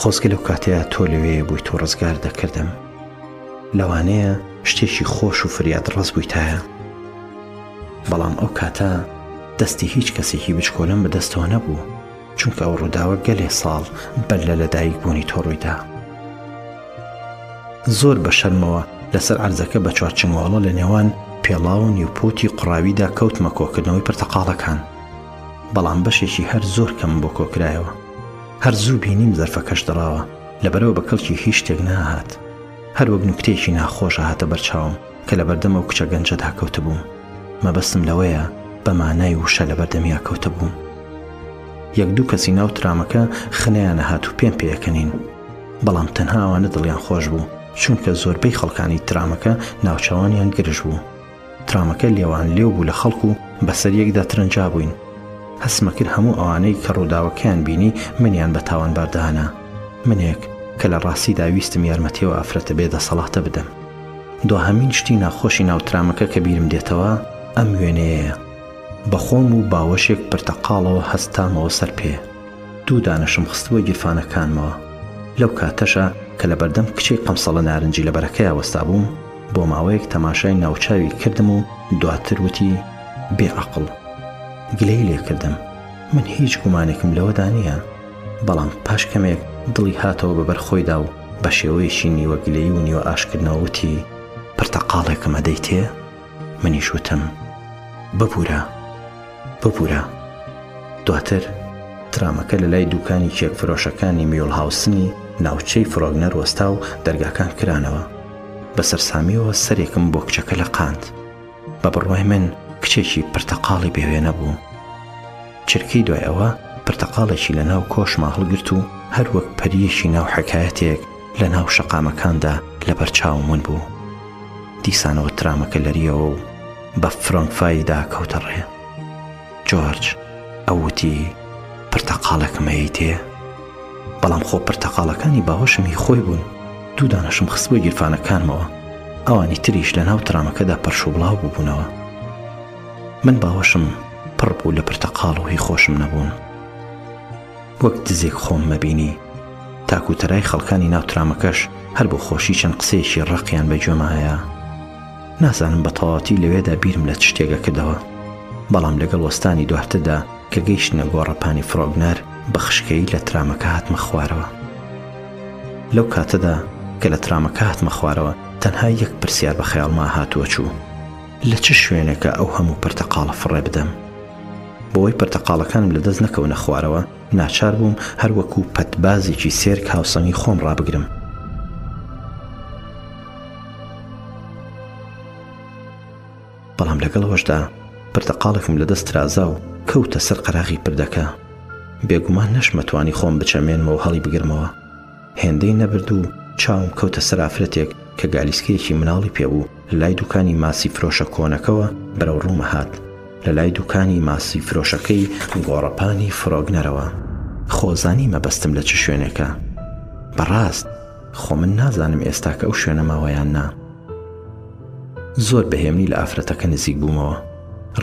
خۆزگە لەو کاتەیە تۆ لەوێ بووی تۆ ڕزگار دەکردم لەوانەیە شتێکی خۆش و فریاد ڕاست بوویتایە بەڵام ئەو کاتە دەستی هیچ کەسێکی بچکۆلم بەدەستەوە نەبوو چونکە ئەو ڕووداوە گەلێ ساڵ بەر لە لەدایک بوونی تۆڕوویدا زۆر بە شەرمەوە لەسەر عەرزەکە بە چوار چنگۆڵە لە نێوان پێڵاو و نیوپۆتی قوڕاویدا کەوتمە کۆکردنەوەی پرتەقاڵەکان. بەڵام بەشێکی هەر زۆر کەم بۆ کۆکرایەوە. هەر زوو بینیم زەرفەکەش دڕاوە، لەبەرەوە بە کەڵکی هیچ شتێک ناهات. هەر وەک نوکتەیەکی ناخۆش هاتە بەرچاوم کە لەبەردەم ئەو کچە گەنجەدا کەوتبووم. مەبەستم لەوەیە بە مانای وشە لەبەردەمیا کەوتبووم. یەک دوو کەسی ناو ترامەکە خنەیانە هات و پێم پێکەنین. بەڵام تەنها ئەوانە دڵیان خۆش بوو چونکە زۆربەی خەڵکانی ترامەکە ناوچەوانیان گرژ بوو ترامەکە لێوان لێو بوو لە خەڵک و بەسەر یەکدا ترنجا بووین هەستمەکرد هەموو ئەوانەی کە ڕووداوەکەیان بینی منیان بە تاوانبار دەهانا منێک کە لە ڕاستیدا ویستم یارمەتیەوە ئافرەتە بێ دەسەڵاتە بدەم دواهەمین شتی ناخۆشی ناوترامەکە کە بیرم دێتەوە ئەم وێنەیە بەخۆم و باوەشێک پرتەقاڵەوە هەستامەوە سەر پێ دوو دانەشم خستبووە گیرفانەکانمەوە، لەو کاتەشا کە لە بەردەم کچەی قەمسەڵە نارنجی لە بەرەکەیا وەستابووم، بۆ ماوەیەک تەماشای ناوچاوی کردم و دواتر وتی، بێ عەقڵ. گلەی لێ کردم. من هیچ گومانێکم لەوەدا نییە. بەڵام پاش کەمێک دڵی هاتەوە بە بەر خۆیدا و بە شێوەیەکی نیوە گلەیی و نیوە ئاشکردنەوە وتی، پرتەقاڵێکم ئەدەیتێ؟ منیش وتم ببورە ببورە دواتر ترامەکە لە لای دوکانی کێک فرۆشەکانی میولهاوسنی ناوچەی فرۆگنەر وەستا و دەرگاکان کرانەوە بە سەرسامیەوە سەرێکم بۆ کچەکە لە قاند بە بڕوای من کچێکی پرتەقاڵی بێوێنە بوو چرکەی دوای ئەوە پرتەقاڵێکی لە ناو کۆشما هەڵگرت و هەر وەک پەرییەکی ناو حەکایەتێک لە ناو شەقامەکاندا لە بەر چاوم ون بوو. دیسانەوە ترامەکە لەرییەوە و بە فرۆنفاییدا کەوتە ڕێ. جۆرج، ئەو وتی، پرتەقاڵێکم هەیتێ؟ بەڵام خۆ پرتەقاڵەکانی باوەشم هی خۆی بوون. دوو دانەشم خستبووە گیرفانەکانمەوە. ئەوانی تریش لە ناو ترامەکەدا پەرشوبڵاو بووبوونەوە. من باوەشم پڕ بوو لە پرتەقاڵ و هی خۆشم نەبوون وەک دزێک خۆم مەبینی تاکو و تەرای خەڵکانی ناو ترامەکەش هەر بۆ خۆشی چەند قسەیەکی ڕقیان بە گوێما هەیە نازانم بە تەواتی لەوێدا بیرم لە تشتێگە کردەوە بەڵام لەگەڵ وەستانی دواتردا کە گەیشتنە گۆڕەپانی فرۆگنەر بە خشکەی لە ترامەکە هاتمە خوارەوە لەو کاتەدا کە لە ترامەکە هاتمە خوارەوە تەنها یەک پرسیار بە خەیاڵما هاتووە چوو لە چ شوێنێکە ئەو هەموو پرتەقاڵە فڕێ بدەم؟ بۆوەی پرتەقاڵەکانم لە دەست نەکەونە خوارەوە، ناچار بووم هەر وەکو پەتبازێکی سێرک هاوسەنگی خۆم ڕابگرم. بەڵام لەگەڵ ئەوەشدا پرتەقاڵێکم لە دەست ترازا و کەوتە سەر قەراغی پردەکە. بێگومان نەشمەتوانی خۆم بچەمێنمەوە هەڵی بگرمەوە. هێندەی نەبرد و چاوم کەوتە سەر ئافرەتێک کە گالیسکەیەکی مناڵی پێ بوو لە لای دوکانی ماسی فرۆشە کۆنەکەوە بەرەو ڕوومە هات لە لای دوکانی ماسی فرۆشەکەی گۆڕەپانی فرۆگنەرەوە خۆزانی مەبەستم لە چ شوێنێکە بەڕاست خۆ من نازانم ئێستا کە ئەو شوێنە ماوە یان نا. زۆر بە هێمنی لە ئافرەتەکە نزیک بوومەوە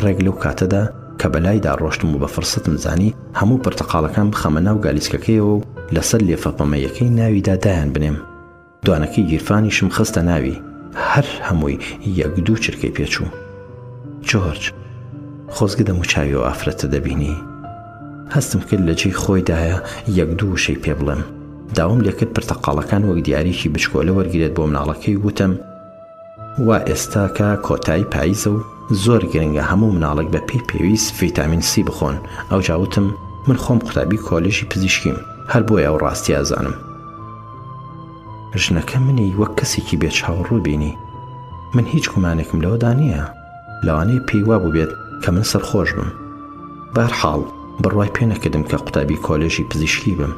ڕێک لەو کاتەدا کە بەلایدا ڕۆشتم و بە فرسەتم زانی هەموو پرتەقاڵەکان بخەمە ناو گالیسکەکەیەوە و لەسەر لێفە پەمەیەکەی ناویدا دایان بنێم دوانەکەی گیرفانیشم خستە ناوی هەر هەمووی یەک دوو چرکەی پێچوو جۆرج خۆزگە دەم و چاوی و ئافرەتە دەبینی هەستم کرد لە جێی خۆیدایە یەک دوو وشەی پێ بڵێم داوام لێکرد پرتەقاڵەکان وەک دیارێکی بچکۆلە وەرگێت بۆ مناڵەکەی وتم وا ئێستا کە کۆتای پایزە و زۆر گرنگە هەموو مناڵێک بە پێی پێویست ڤیتامین سی بخۆن ئەوجا وتم من خۆم قوتابی کۆلێژی پزیشکیم هەر بۆیە ئەو ڕاستی ئازانم ژنەکە منی وەک کەسێکی بێ چاوەڕوو بینی من هیچ گومانێکم لەوەدا نییە لەوانەیە پێی وا بووبێت کە من سەرخۆش بم بارحاڵ بڕوای پێ نەکردم کە قوتابی کۆلێژی پزیشکی بم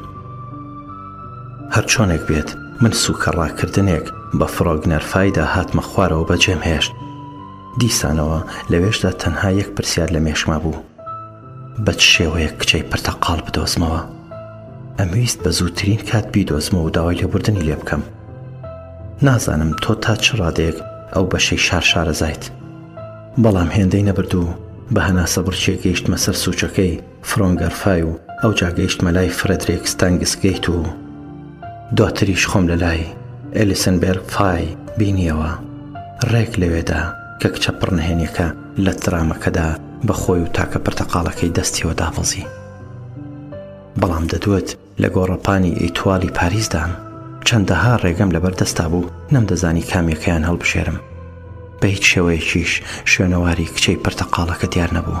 هەرچۆنێک بێت من سوکە ڕاکردنێک بە فڕۆگنەرفایدا هاتمە خوارەوە بەجێم هێشت دیسانەوە لەوێشدا تەنها یەک پرسیار لە مێشما بوو بە چ شێوەیەک کچەی پرتەقاڵ بدۆزمەوە ئەمویست بە زووترین کات بیدۆزمە و داوای لێبوردنی لێ بکەم نازانم تۆ تا چ ڕادێک ئەو بەشەی شار شارەزایت بەڵام هێندەی نەبردوو بە هەناسە بڕچێ گەیشتمە سەر سوچەکەی فرۆنگەرفای و ئەو جاگەیشتمە لای فرەدرێک ستەنگس گەیت و دواتریش خۆم لە لای ئەلیسنبێرگ فای بینیەوە ڕێک لەوێدا کە کچە پڕنهێنیەکە لە ترامەکەدا بە خۆی و تاکە پرتەقاڵەکەی دەستیەوە دابەزی. بەڵام دەدوت لە گۆڕەپانی ئیتوالی پاریسدام، چەندەها ڕێگەم لەبەر دەستا بوو نەمدەزانی کامیەکەیان هەڵبژێرم. بە هیچ شێوەیەکیش شوێنەواری کچەی پرتەقاڵەکە دیار نەبوو.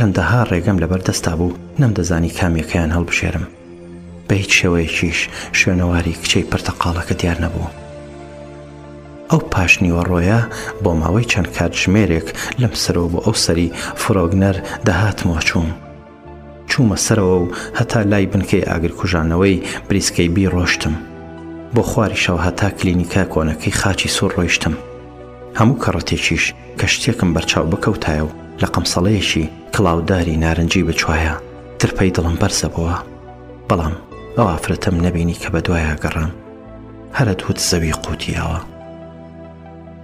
چەندەها ڕێگەم لەبەر دەستا بوو نەمدەزانی کامێکیان هەڵبژێرم بە هیچ شێوەیەکیش شوێنەواری کچەی پرتەقاڵەکە دیار نەبوو ئەو پاشنیوە ڕۆیە بۆ ماوەی چەند کاتژمێرێک لەم سەرەوە بۆ ئەو سەری فرۆگنەر دەهاتمەوە چووم چوومە سەرەوە و هەتا لای بنکەی ئاگرکوژانەوەی بریسکەی بی ڕۆشتم. بۆ خواری شەو هەتا کلینیکا کۆنەکەی خاچی سوور ڕۆیشتم. هەموو کەڕەتێکیش کە شتێکم بەرچاو بکەوتایە و لە قەمسەڵەیەکی کڵاوداری نارنجی بچوایە، ترپەی دڵم بەرزەبۆوە. بەڵام ئەو ئافرەتەم نەبینی کە بەدوایا گەڕام. هەرەدووت زەوی قوتییەوە.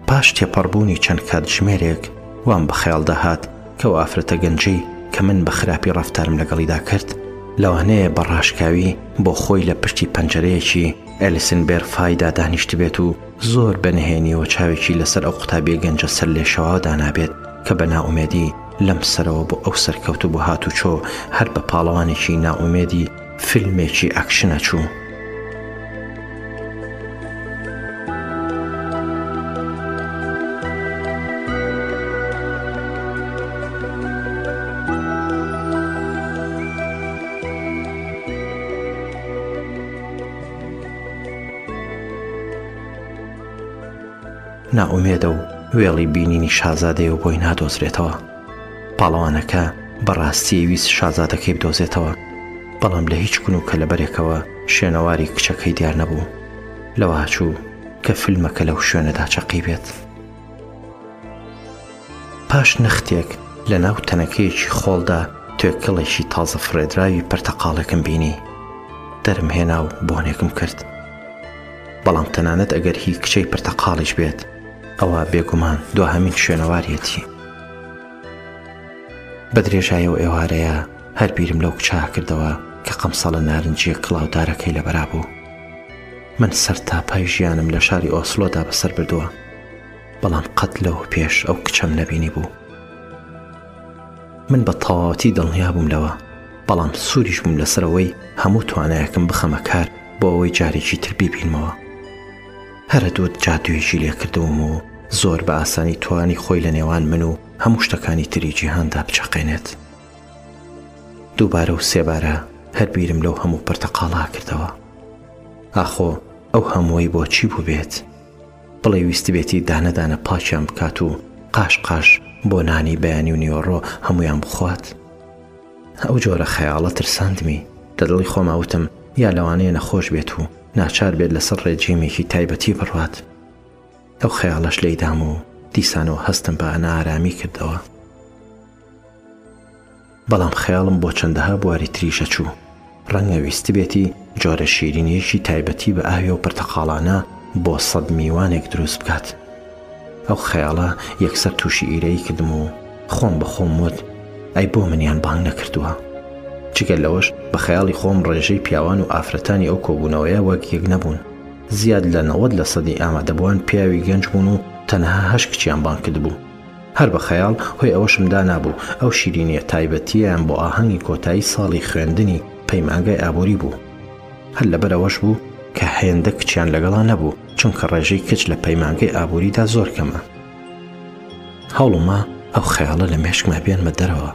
پاش تێپەڕبوونی چەند کاتژمێرێک وام بە خەیاڵدا هات کەو ئافرەتە گەنجەی کە من بە خراپی ڕەفتارم لەگەڵیدا کرد لەوانەیە بە ڕاشکاوی بۆ خۆی لە پشتی پەنجەرەیەکی ئێلیسن بێرفایدا دانیشتبێت و زۆر بە نهێنیەوە چاوێکی لەسەر ئەو قوتابیە گەنجە سەر لێشەواوە دانابێت کە بە نائومێدی لەم سەرەوە بۆ ئەو سەر کەوتبوو هاتوچۆ هەر بە پاڵەوانێکی نائومێدی فیلمێکی ئەکشنە چوو. نائومێدە و وێڵی بینینی شازادەیە و بۆی نادۆزرێتەوە پاڵەوانەکە بە ڕاستیی ویست شازادەکەی بدۆزێتەوە، بەڵام لە هیچ کون و کەلەبەرێکەوە شوێنەواری کچەکەی دیار نەبوو، لەوهاچوو کە فیلمەکە لەو شوێنەدا چەقیبێت. پاش نەختێک لە ناو تەنەکەیەکی خۆڵدا توێکڵێکی تازە فڕێدراوی پرتەقاڵێکم بینی، دەرم هێنا و بۆنێکم کرد. بەڵام تەنانەت ئەگەر هی کچەی پرتەقاڵیش بێت، ئەوە بێگومان دواهەمین شوێنەواریەتی. بە درێژایی ئەو ئێوارەیە هەر بیرم لەو کچە کردەوە کە قەمسەڵە نارنجیە کڵاودارەکەی لە بەرا بوو من سەر تا پای ژیانم لە شاری ئۆسلۆدا بەسەر بردووە بەڵام قەت لەوە پێش ئەو کچەم نەبینی بوو من بە تەواوەتی دڵنیا بووم لەوە بەڵام سووریش بووم لەسەرەوەی هەموو توانایەکم بخەمە کار بۆ ئەوەی جارێکی تر بیبینمەوە هەرە دوور جادوویەکی لێ کردووم و زۆر بە ئاسانی توانی خۆی لە نێوان من و هەموو شتەکانی تری جیهاندا بچەقێنێت دووبارە و سێبارە هەر بیرم لەو هەموو پرتەقاڵا کردەوە ئاخۆ ئەو هەمووی بۆچی بوو بێت بڵێ ویستبێتی دانەدانە پاچیان بکات و قاش قاش بۆ نانی بەیانی و نیۆڕۆ هەمویان بخوات ئەو جۆرە خەیاڵە ترساندمی، لە دڵی خۆما وتم یا لەوانەیە نەخۆش بێت و ناچار بێت لەسەر ڕێجیمێکی تایبەتی بڕوات. ئەو خەیاڵەش لێی دام و دیسانەوە هەستم بە نائارامی کردەوە. بەڵام خەیاڵم بۆ چەندەها بواری تریش ئەچوو. ڕەنگە ویستبێتی جۆرە شیرینییەکی تایبەتی بە ئاوی ئەو پرتەقاڵانە بۆ سەد میوانێک دروست بکات. ئەو خەیاڵە یەکسەر تووشی ئیرەیی کردم و خۆم بە خۆم وت، ئەی بۆ منیان بانگ نەکردووە؟ جگە لەوەش بە خەیاڵی خۆم ڕێژەی پیاوان و ئافرەتانی ئەو کۆبوونەوەیە وەک یەک نەبوون. زیاد لە نەوەد لە سەدی ئامادەبووان پیاوی گەنج بوون و تەنها هەشت کچیان بانگ کردبوو. هەر بە خەیاڵ هۆی ئەوەشم دانابوو، ئەو شیرینییە تایبەتییەیان بۆ ئاهەنگی کۆتایی ساڵی خوێندنی پەیمانگای ئابووری بوو. هەر لەبەر ئەوەش بوو کە هێندە کچیان لەگەڵا نەبوو، چونکە ڕێژەی کچ لە پەیمانگەی ئابووریدا زۆر کەمە. هەوڵمە ئەو خەیاڵە لە مێشکما بێنمە دەرەوە،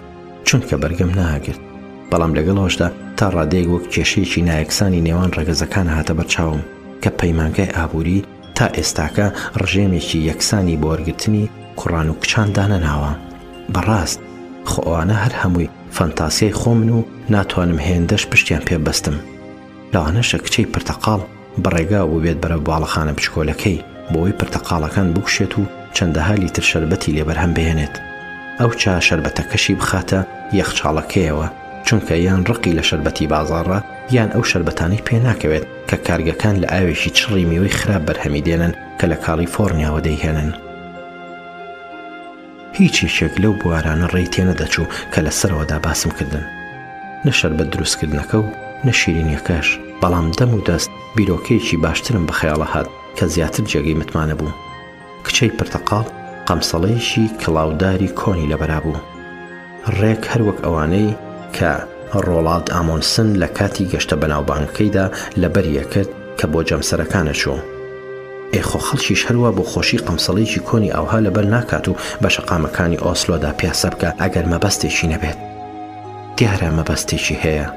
چونکە بەرگەم ناگرت، بەڵام لەگەڵ ئەوەشدا تا ڕادەیەک وەک کێشەیەکی نایەکسانی نێوان ڕەگەزەکان هاتە بەرچاوم کە پەیمانگای ئابووری، تا ئێستاکە ڕژێمێکی یەکسانی بۆ وەرگرتنی کوڕان و کچان دانەناوە. بەڕاست خۆ ئەوانە هەر هەمووی فەنتاسیای خۆمن و ناتوانم هێندەش پشتیان پێ ببەستم. لەوانەشە کچەی پرتەقاڵ بە ڕێگاوە ببێت بەرەو باڵەخانە بچکۆلەکەی بۆوەی پرتەقاڵەکان بکوشێت و چەندەها لیتر شەربەتی لێ بەرهەم بهێنێت ئەوچا شەربەتەکەشی بخاتە یەخچاڵەکەیەوە چونکە یان ڕقی لە شەربەتی بازاڕە یان ئەو شەربەتانەی پێ ناکەوێت کە کارگەکان لە ئاوێکی چڕی میوەی خراپ بەرهەمی دێنن کە لە کاڵیفۆڕنیاوە دەیهێنن. هیچ یەکێک لەو بوارانە ڕێی تێنەدەچوو کە لە سەرەوەدا باسم کردن نە شەربەت دروستکردنەکە و نە شیرینیەکەش بەڵام دەم و دەست بیرۆکەیەکی باشترم بەخەیاڵە هات کە زیاتر جێگەی متمانە بوو کچەی پرتەقاڵ قەمسەڵەیەکی کڵاوداری کۆنی لەبەرا بوو، ڕێک هەر وەک ئەوانەی کە ڕۆڵاند ئامۆنسن لە کاتی گەشتە بەناوبانگەکەیدا لەبەری ئەکرد کە بۆ جەمسەرەکان ئەچوو. ئێ خۆ خەڵکیش هەر وا بۆ خۆشی قەمسەڵەیەکی کۆنی ئاوها لەبەر ناکات و بە شەقامەکانی ئۆسلۆدا پیاسە بکا ئەگەر مەبەستێکی نەبێت. دیارە مەبەستێکی هەیە.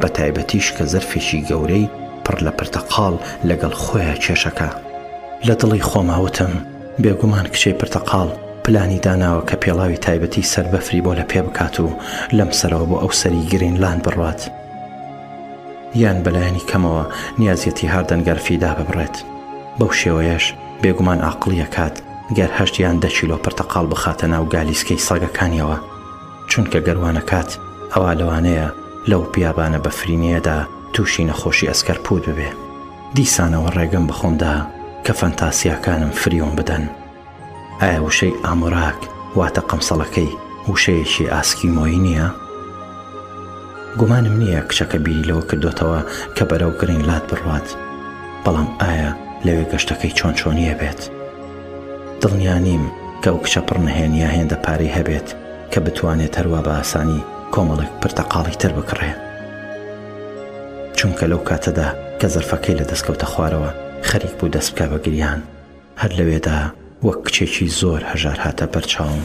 بە تایبەتیش کە زەرفێکی گەورەی پڕ لە پرتەقاڵ لەگەڵ خۆیان کێشەکە. لە دڵی خۆما وتم، بێگومان کچەی پرتەقاڵ پلانی داناوە کە پێڵاوی تایبەتی سەر بەفری بۆ لە پێ بکات و لەم سەرەوە بۆ ئەو سەری گرینلاند بڕوات، یان بە لایەنی کەمەوە نیازیەتی هاردەن گەرفی داببڕێت. بەو شێوەیەش بێگومان ئاقڵی ئەکات گەر هەشت یان دە کیلۆ پرتەقاڵ بخاتە ناو گالیسکەی سەگەکانیەوە. چونکە گەر وانەکات ئەوا لەوانەیە لەو بیابانە بەفرینەیەدا تووشی نەخۆشی ئەسکەرپووت ببێ. دیسانەوە ڕێگەم بە خۆم دا کە فەنتاسیاکانم فریوم بدەن. ئایا وشەی ئامۆراک واتە قەمسەڵەکەی وشەیەکی ئاسکیمۆیی نییە؟ گومانم نییە کچەکە بیری لەوە کردۆتەوە کە بەرەو گرینلاد بڕوات، بەڵام ئایا لەوێ گەشتەکەی چۆن چۆنییە بێت؟ دڵنیا نیم کە ئەو کچە پڕ نەهێنییە هێندە پارەی هەبێت کە بتوانێت هەروا بە ئاسانی کۆمەڵێک پرتەقاڵی تر بکڕێت. چونکە لەو کاتەدا کە زەرفەکەی لە دەست کەوتە خوارەوە خەریک بوو دەست بکا بە گریان. هەر لەوێدا وەک کچێکی زۆر هەژار هاتە بەر چاوم.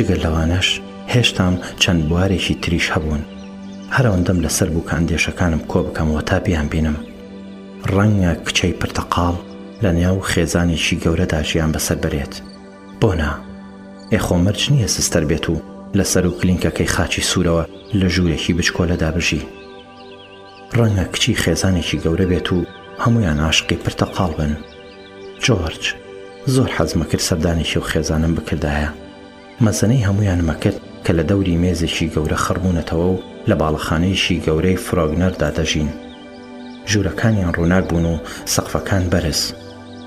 جگە لەوانەش هێشتام چەند بوارێکی تریش هەبوون هەرەوەندەم لەسەر بوو کە ئەندێشەکانم کۆ بکەمەوە تا بیان بینم ڕەنگە کچەی پرتەقاڵ لە نێو خێزانێکی گەورەدا ژیان بەسەر بەرێت بۆ نا؟ ئێ خۆ مەرج نییە سستەر بێت و لە سەر و کلینکەکەی خاچی سوورەوە لە ژوورێکی بچکۆلەدا بژی. ڕەنگە کچی خێزانێکی گەورە بێت و هەموویان عاشقی پرتەقاڵ بن. جۆرج، زۆر حەزمەکرد سەردانێکی و خێزانم بکردایە. مەزەنەی هەموویانم ئەکرد کە لە دەوری مێزێکی گەورە خڕبوونەتەوە و لە باڵەخانەیەکی گەورەی فرۆگنەردا دەژین. ژوورەکانیان ڕووناک بوون و سەقفەکان بەرز.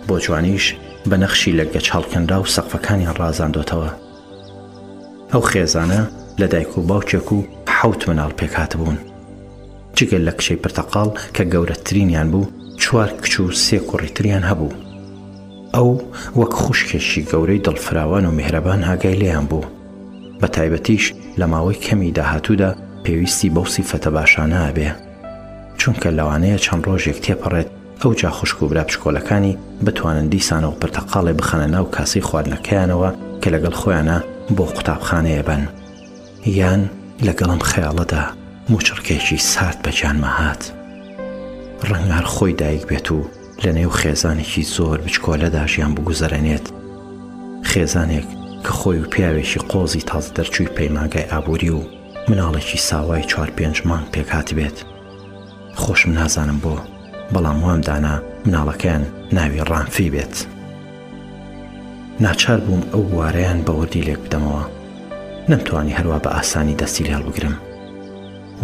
بۆ جوانیش بە نەخشی لە گەچ هەڵکەنراو سەقفەکانیان ڕازاندۆتەوە. ئەو خێزانە لە دایک و باوکێک و حەوت مناڵ پێکهاتبوون. جگە لە کچەی پرتەقاڵ کە گەورەترینیان بوو، چوار کچ و سێ کوڕی تریان هەبوو. ئەو وەک خوشکێکی گەورەی دڵفراوان و میهرەبان ئاگای لێیان بوو. بە تایبەتیش لە ماوەی کەمی داهاتوودا پێویستی بەو سیفەتە باشانە ئەبێ. چونکە لەوانەیە چەند ڕۆژێک تێپەڕێت ئەوجا خوشک و برا پشکۆلەکانی بتوانن دیسانەوە پرتەقاڵێ بخەنە ناو کاسەی خواردنەکەیانەوە کە لەگەڵ خۆیانە بۆ قوتابخانە ئەبەن یان لەگەڵ ئەم خەیاڵەدا موچڕکەیەکی سارد بە گیانمە هات ڕەنگە هەر خۆی دایک بێت و لە نێو خێزانێکی زۆر بچکۆلەدا ژیان بگوزەرێنێت خێزانێک کە خۆی و پیاوێکی قۆزی تازە دەرچووی پەیمانگای ئابووری و مناڵێکی ساوای چوار پێنج مانگ پێکهاتبێت خۆشم نازانم بۆ بەڵام وام دانا مناڵەکەیان ناوی ڕانفی بێت ناچار بووم ئەو بوارەیان بەوەدی لێک بدەمەوە نەمتوانی هەروە بە ئاسانی دەستی لێڵ بگرم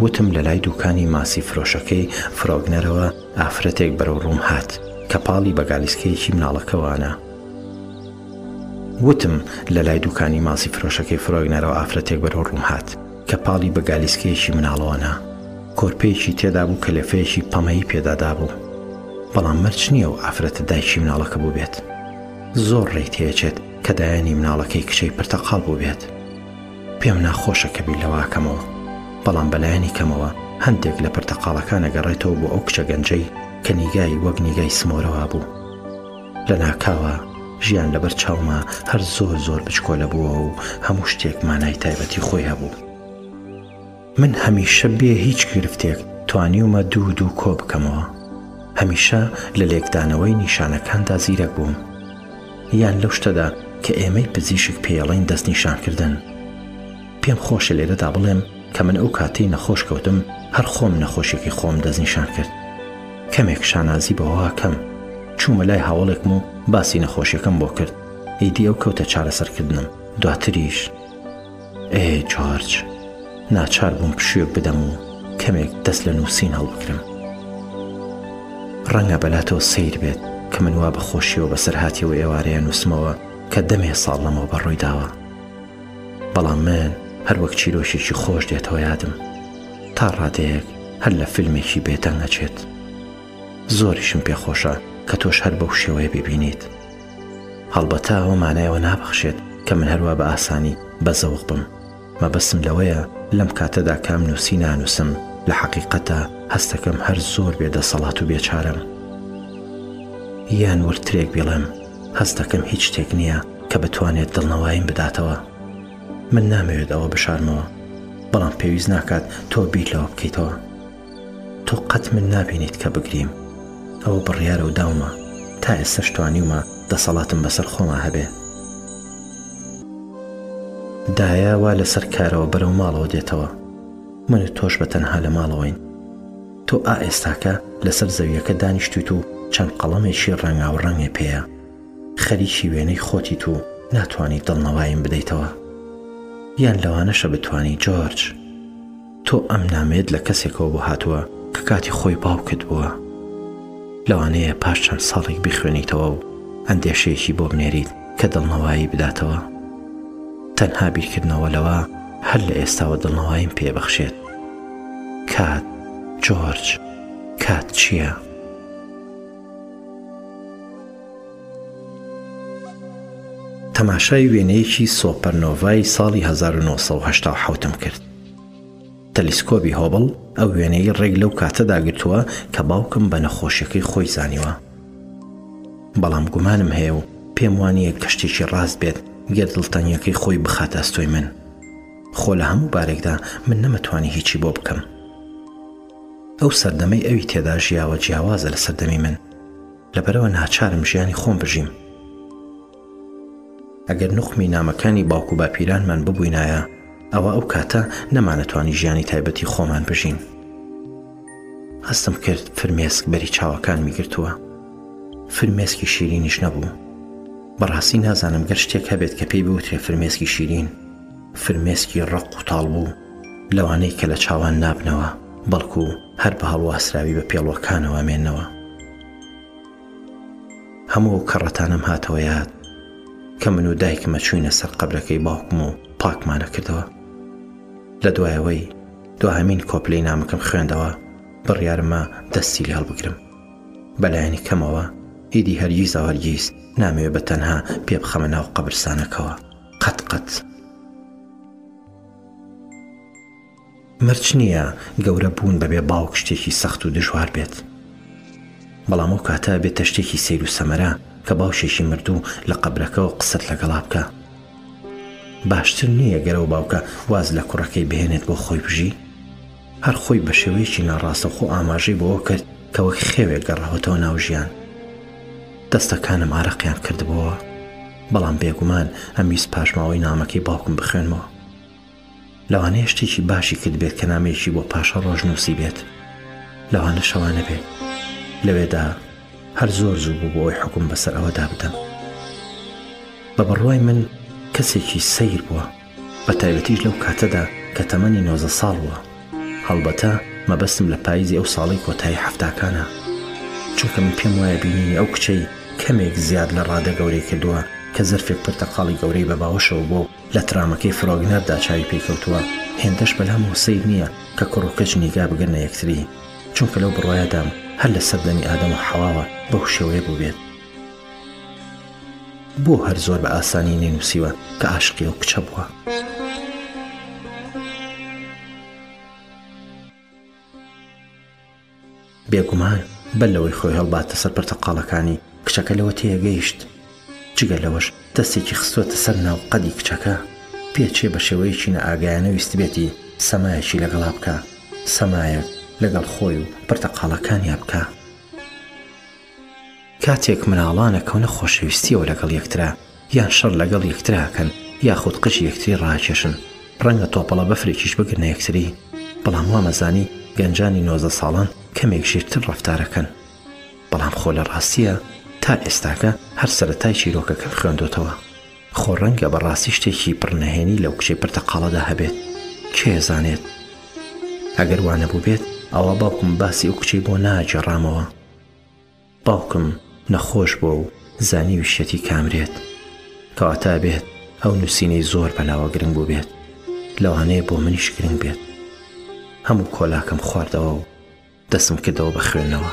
وتم لە لای دوکانی ماسی فرۆشەکەی فرۆگنەرەوە ئافرەتێک بەرەو ڕووم هات کە پاڵی بەگالیسکەیەکی مناڵەکەوانە وتم لە لای دوکانی ماسی فرۆشەکەی فرۆگنەرەوە ئافرەتێک بەرەو ڕووم هات کە پاڵی بە گالیسکەیەکی مناڵەوە نا کۆرپەیەکی تێدا بوو کە لەفەیەکی پەمەیی پێدا دابوو بەڵام مەرج نییە و ئافرەتە دایکی مناڵەکە بووبێت زۆر ڕێی تێچێت کە دایانی مناڵەکەی کچەی پرتەقاڵ بووبێت پێم ناخۆشە کە بیر لەواکەمەوە بەڵام بەلایەنی کەمەوە هەندێک لە پرتەقاڵەکانە گەڕێتەوە بۆ ئەو کچە گەنجەی کە نیگای وەک نیگای سمۆرەوە بوو لە ناکاوە ژیان لە بەر چاوما هەر زۆر زۆر بچکۆلە بووەوە و هەموو شتێک مانای تایبەتی خۆی هەبوو. من هەمیشە بێ هیچ گرفتێک توانیومە دوو و دوو کۆ بکەمەوە. هەمیشە لە لێکدانەوەی نیشانەکاندا زیرەک بووم. یان لەو شتەدا کە ئێمەی پزیشک پێیەڵێین دەستنیشانکردن. پێم خۆشە لێرەدا بڵێم کە من ئەو کاتەی نەخۆش کەوتم هەر خۆم نەخۆشیەکەی خۆم دەستنیشان کرد کەمێک شانازی بەوەکەم چوومە لای هاوڵێکم و باسی نەخۆشیەکەم بۆ کرد ئیدی ئەو کەوتە چارەسەرکردنم دواتریش ئێ جۆرج ناچار بووم پشوێک بدەم و کەمێک دەست لە نووسین هەڵبکرم ڕەنگە بەلاتەوە سیر بێت کە من وا بە خۆشیەوە بەسەر هااتیەوە ئێوارەیە نووسمەوە کە دەمێ ساڵ لەمەوە بەڕووی داوە بەڵام من هەر وەک چیرۆکێکی خۆش دێتەوە یادم تا ڕادەیەک هەر لە فیلمێکی بێدەنگ نەچێت زۆریشم پێخۆشە کە تۆش هەر بەو شێوەیە ببینیت هەڵبەتە ئەوە مانایەوە نابەخشێت کە من هەروە بە ئاسانی بە زەوق بم مەبەسم لەوەیە لەم کاتەدا کام نووسی نانووسم لە حەقیقەتە هەستەکەم هەر زۆر بێ دەسەڵات و بێچارم یان وردترێک بڵێم هەستەکەم هیچ شتێک نییە کە بتوانێت دڵنەواییم بداتەوە من نامەوێت ئەوە بشارمەوە بەڵام پێویست ناکات تۆ بیر لەوە بکەیتەوە تۆ قەت من نابینیت کە بگریم ئەوە بڕیارە و داومە تا ئێستا شتوانیومە دەسەڵاتم بەسەر خۆما هەبێ دایە وا لەسەر کارەوە بەرەو ماڵەوە دێتەوە من و تۆش بە تەنها لە ماڵەوەین تۆ ئا ئێستاکە لەسەر زەویەکە دانیشتیت و چەند قەڵەمێکی ڕەنگاو ڕەنگێ پێەیە خەریکی وێنەی خۆتیت و ناتوانی دڵنەوایم بدەیتەوە یان لەوانەشە بتانی جۆرج تۆ ئەم نامەیەت لە کەسێکەوە بۆ هاتووە کە کاتی خۆی باوکت بووە لەوانەیە پاش چەند ساڵێک بخوێنیتەوە و ئەندێشەیەکی بۆ بنێریت کە دڵنەوایی بداتەوە تەنها بیرکردنەوە لەوە هەر لە ئێستاوە دڵنەوایم پێبەخشێت کات جۆرج کات چییە؟ تەماشای وێنەیەکی سۆپەرنۆڤای ساڵی 1970 م کرد تەلیسکۆبی هۆبڵ ئەو وێنەی ڕێک لەو کاتەدا گرتووە کە باوکم بە نەخۆشیەکەی خۆی زانیوە بەڵام گومانم هەیە و پێم وانە کەشتێکی ڕاست بێت گەر دڵتەنگەکەی خۆی بخاتە ئەستۆی من خۆ لە هەموو بارێکدا من نەمەتوانی هیچی بۆ بکەم ئەو سەردەمەی ئەوی تێدا ژیاوە جیاوازە لە سەردەمی من لەبەرەوە ناچارم ژیانی خۆم بژیم ئەگەر نوخمی نامەکانی باوکو باپیرانمان ببووینایە ئەوە ئەو کاتە نەمانەتوانی ژیانی تایبەتی خۆمان بژین هەستم کرد فرمێسک بەری چاوەکان میگرتووە فرمێسکی شیرینیش نەبوو بەڕاستی نازانم گەر شتێک هەبێت کە پێی بوترێ فرمێسکی شیرین فرمێسکی ڕەق و تاڵ بوو، لەوانەی کە لە چاوان نابنەوە، بەڵکو هەر بە هەڵواسراوی بە پێڵوەکانەوە ئەمێنەوە. هەموو ئەو کەڕەتانەم هاتەوە یاد، کە من و دایکم ئەچووینە سەر قەبرەکەی باوکم و پاکمان ئەکردەوە. لە دوایەوەی دواهەمین کۆپلەی نامەکەم خوێندەوە، بڕیارمە دەستی لێ هەڵبگرم. بە لایەنی کەمەوە ئیدی هەرگیزاو هەرگیز نامەوێ بە تەنها پێ بخەمە ناو قەبرستانەکەوە. قەت قەت مەرج نییە گەورە بوون بەبێ باوک شتێکی سەخت و دژوار بێت بەڵام ئەو کاتە بێتە شتێکی سیر و سەمەرە کە باوشێکی مردوو لە قەبرەکەەوە قسەت لەگەڵا بکە باشتر نییە گەرەو باوکە واز لە کوڕەکەی بهێنێت بۆ خۆی بژی هەر خۆی بە شێوەیەکی ناڕاستەوخۆ ئاماژەی بەوە کرد کە وەک خێوێک گەڕاوەتەوە ناو ژیان دەستەکانم ئارەقیان کردبەوە بەڵام بێگومان ئەمویست پاشماوەی نامەکەی باوکم بخوێنمەوە لەوانەیە شتێکی باشی کرد بێت کە نامەیەکی بۆ پاشە ڕۆژنووسی بێت لەوانە شەوانە بێت لەوێدا هەر زۆر زوو بوو بۆ ئەوی حکوم بەسەر ئەوەدا بدەم بە بڕوای من کەسێکی سیر بووە بە تایبەتیش لەو کاتەدا کە تەمەنی نۆزدە ساڵ بووە. هەڵبەتە مەبەستم لە پاییزی ئەو ساڵەی کۆتایی حەفتاکانە. چونکە من پێم وایە بینینی ئەو کچەی کەمێک زیاد لە ڕادە گەورەی کردووە کە زەرفێک پرتەقاڵی گەورەی بە باوەشەوە بووە و لە ترامەکەی فرۆگنەردا چاوی پێی کەوتووە، هێندەش بەلامەوە سەیر نییە کە کوڕ و کچ نیگا بگرنە یەکتری. چونکە لەو بڕوایەدام هەر لە سەردەمی ئادەم و حەواوە بەو شێوەیە بووبێت. بۆ هەر زۆر بە ئاسانی نەینووسیوە کە عاشقی ئەو کچە بووە؟ بێگومان بەر لەوەی خۆی هەڵباتە سەر پرتەقاڵەکانی کچەکە لەوە تێگەیشت جگە لەوەش دەستێکی خستوەتە سەر ناو قەدی کچەکە پێچێ بە شێوەیەکی نەئاگایانە ویستبێتی سەمایەکی لەگەڵا بکە سەمایەک لەگەڵ خۆی و پرتەقاڵەکانیا بکە. کاتێک مناڵان ئەکەونە خۆشەویستیەوە لەگەڵ یەکترا یان شەڕ لەگەڵ یەکترا ئەکەن یاخود قژی یەکتری ڕاکێشن ڕەنگە تۆپەڵە بەفرێکیش بگرنە یەکتری بەڵام وامەزانی گەنجانی نۆزدە ساڵان کەمێک ژیرتر ڕەفتارەکەن بەڵام خۆ لە ڕاستیە تا ئێستاکە هەر سەرەتای چیرۆکەکەم خوێندۆتەوە خۆ ڕەنگە بەڕاستی شتێکی پڕ نەهێنی لەو کچەی پرتەقاڵەدا هەبێت کێ زانێت ئەگەر وانەبوو بێت ئەوە باوکم باسی ئەو کچەی بۆ ناگێڕامەوە باوکم نەخۆش بوە و زانیویشیەتی کامرێت کەواتە ئەبێت ئەو نووسینەی زۆر بەلاوە گرنگ بوو بێت لەوانەیە بۆ منیش گرنگ بێت هەموو کۆلاکەم خواردەوە و دەسم کردەوە بە خوێندنەوە.